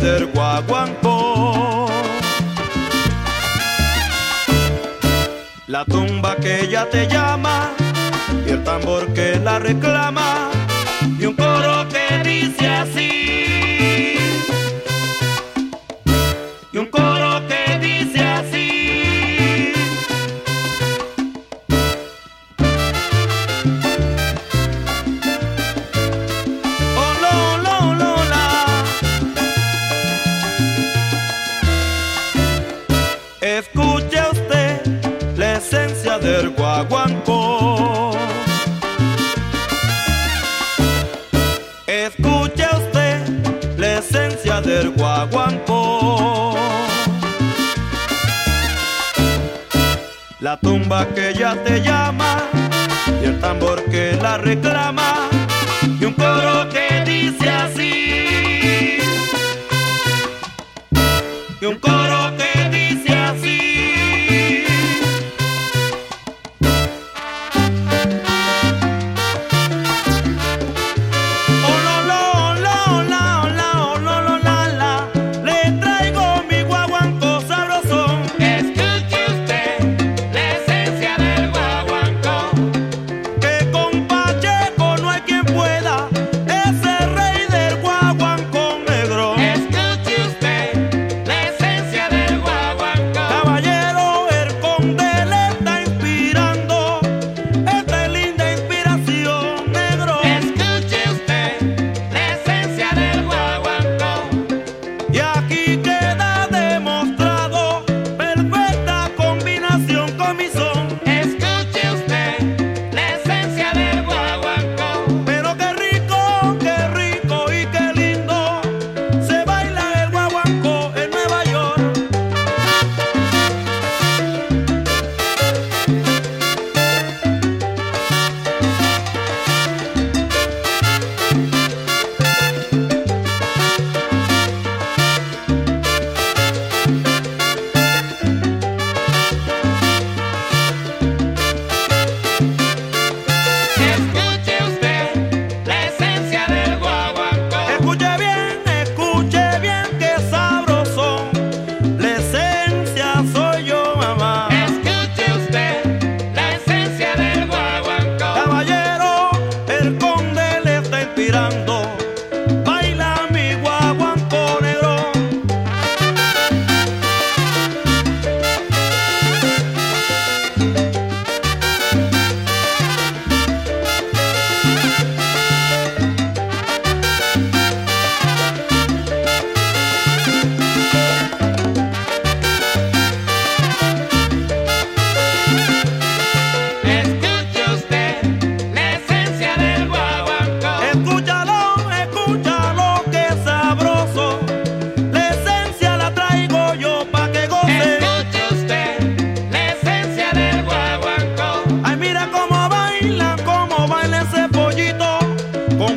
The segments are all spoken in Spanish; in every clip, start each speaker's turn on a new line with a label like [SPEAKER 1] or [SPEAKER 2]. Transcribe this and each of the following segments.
[SPEAKER 1] del guaguancó. La tumba que ella te llama y el tambor que la reclama y un coro que dice así. Y un coro Escuche usted la esencia del guaguancó. Escuche usted la esencia del guaguancó. La tumba que ya te llama y el tambor que la reclama y un coro que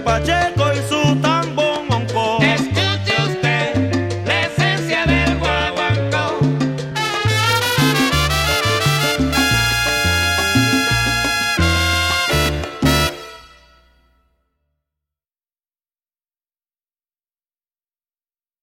[SPEAKER 1] Pacheco.